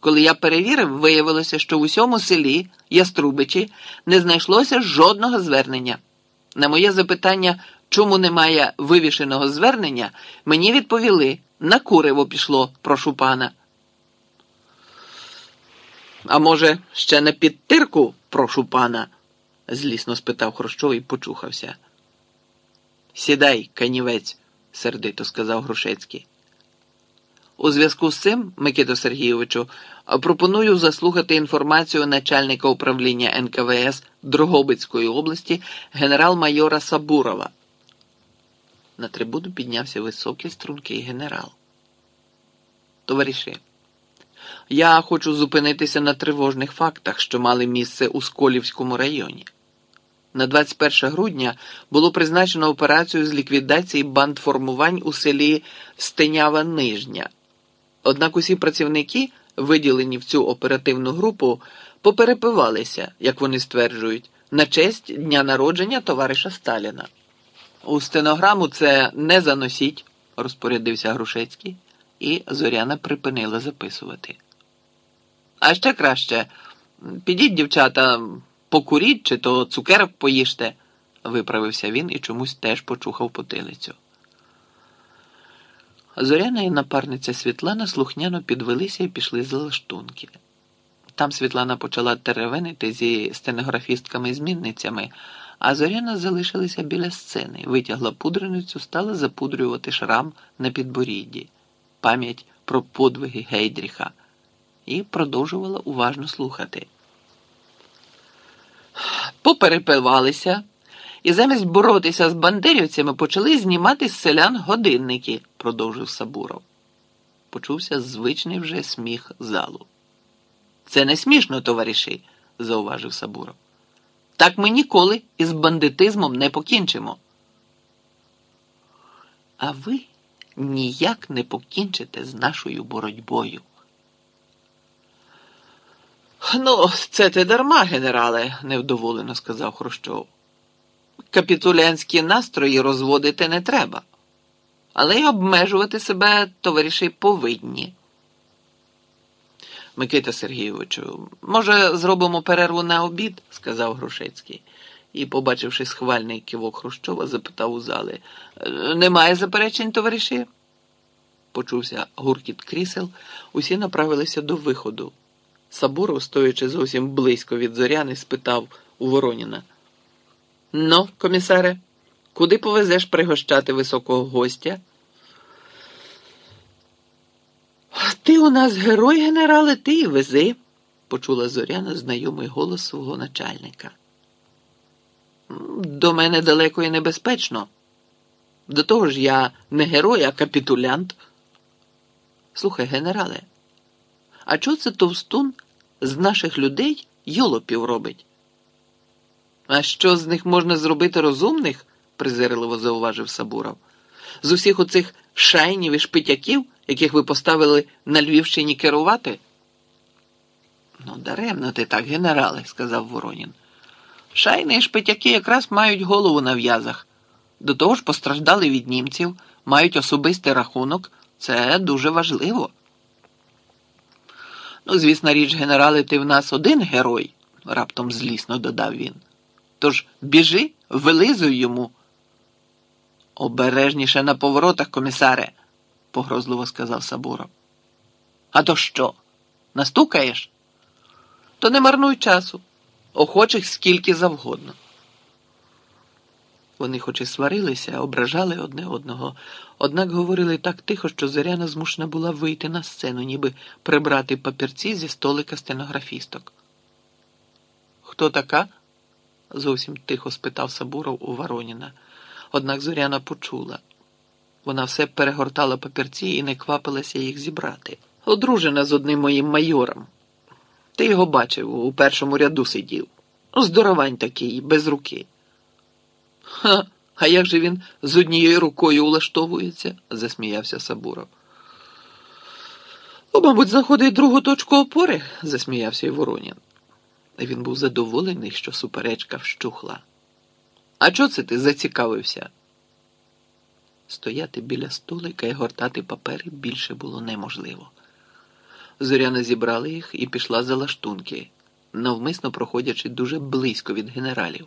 Коли я перевірив, виявилося, що в усьому селі Яструбичі не знайшлося жодного звернення. На моє запитання, чому немає вивішеного звернення, мені відповіли на куриво пішло, прошу пана. А може, ще на підтирку, прошу пана? злісно спитав Хрущов і почухався. Сідай, канівець, сердито сказав Грушецький. У зв'язку з цим, Микито Сергійовичу, пропоную заслухати інформацію начальника управління НКВС Дрогобицької області генерал-майора Сабурова. На трибуну піднявся високий стрункий генерал. Товариші, я хочу зупинитися на тривожних фактах, що мали місце у Сколівському районі. На 21 грудня було призначено операцію з ліквідації бандформувань у селі Стенява Нижня. Однак усі працівники, виділені в цю оперативну групу, поперепивалися, як вони стверджують, на честь дня народження товариша Сталіна. У стенограму це не заносіть, розпорядився Грушецький, і Зоряна припинила записувати. А ще краще, підіть, дівчата, покуріть чи то цукерок поїжте, виправився він і чомусь теж почухав потилицю. Зоряна і напарниця Світлана слухняно підвелися і пішли з лаштунки. Там Світлана почала теревенити зі стенографістками-змінницями, а Зоряна залишилася біля сцени, витягла пудреницю, стала запудрювати шрам на підборідді, пам'ять про подвиги Гейдріха, і продовжувала уважно слухати. Поперепивалися і замість боротися з бандерівцями почали знімати з селян годинники, продовжив Сабуров. Почувся звичний вже сміх залу. Це не смішно, товариші, зауважив Сабуров. Так ми ніколи із бандитизмом не покінчимо. А ви ніяк не покінчите з нашою боротьбою. Ну, це ти дарма, генерале, невдоволено сказав Хрущов. Капітулянські настрої розводити не треба, але й обмежувати себе товариші повинні. Микита Сергійовичу, може, зробимо перерву на обід, сказав Грушецький, і, побачивши схвальний кивок Хрущова, запитав у зали. Немає заперечень, товариші? Почувся гуркіт крісел, усі направилися до виходу. Сабуров, стоячи зовсім близько від зоряни, спитав у Вороніна. Ну, комісаре, куди повезеш пригощати високого гостя? Ти у нас герой, генерале, ти і вези, почула зоряна знайомий голос свого начальника. До мене далеко і небезпечно. До того ж я не герой, а капітулянт. Слухай, генерале, а чого це товстун з наших людей йолопів робить? А що з них можна зробити розумних? Презирливо зауважив Сабуров. З усіх оцих шайнів і шпитяків, яких ви поставили на Львівщині керувати? Ну, даремно ти так, генерале, сказав Воронін. Шайни і шпитяки якраз мають голову на в'язах. До того ж постраждали від німців, мають особистий рахунок. Це дуже важливо. Ну, звісна річ, генерале, ти в нас один герой, раптом злісно додав він. Тож біжи, вилизуй йому. Обережніше на поворотах, комісаре, погрозливо сказав Сабуров. А то що? Настукаєш? То не марнуй часу, охочих скільки завгодно. Вони хоч і сварилися, ображали одне одного, однак говорили так тихо, що Зоряна змушена була вийти на сцену, ніби прибрати папірці зі столика стенографісток. Хто така? зовсім тихо спитав Сабуров у Вороніна. Однак Зоряна почула. Вона все перегортала папірці і не квапилася їх зібрати. Одружена з одним моїм майором. Ти його бачив, у першому ряду сидів. Здоровань такий, без руки. Ха, а як же він з однією рукою улаштовується? засміявся Сабуров. О, мабуть, знаходить другу точку опори, засміявся й Воронін. Він був задоволений, що суперечка вщухла. А чого це ти зацікавився? Стояти біля столика і гортати папери більше було неможливо. Зоряна зібрала їх і пішла за лаштунки, навмисно проходячи дуже близько від генералів.